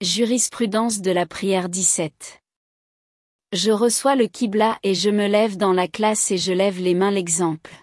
Jurisprudence de la prière 17. Je reçois le Qibla et je me lève dans la classe et je lève les mains l'exemple.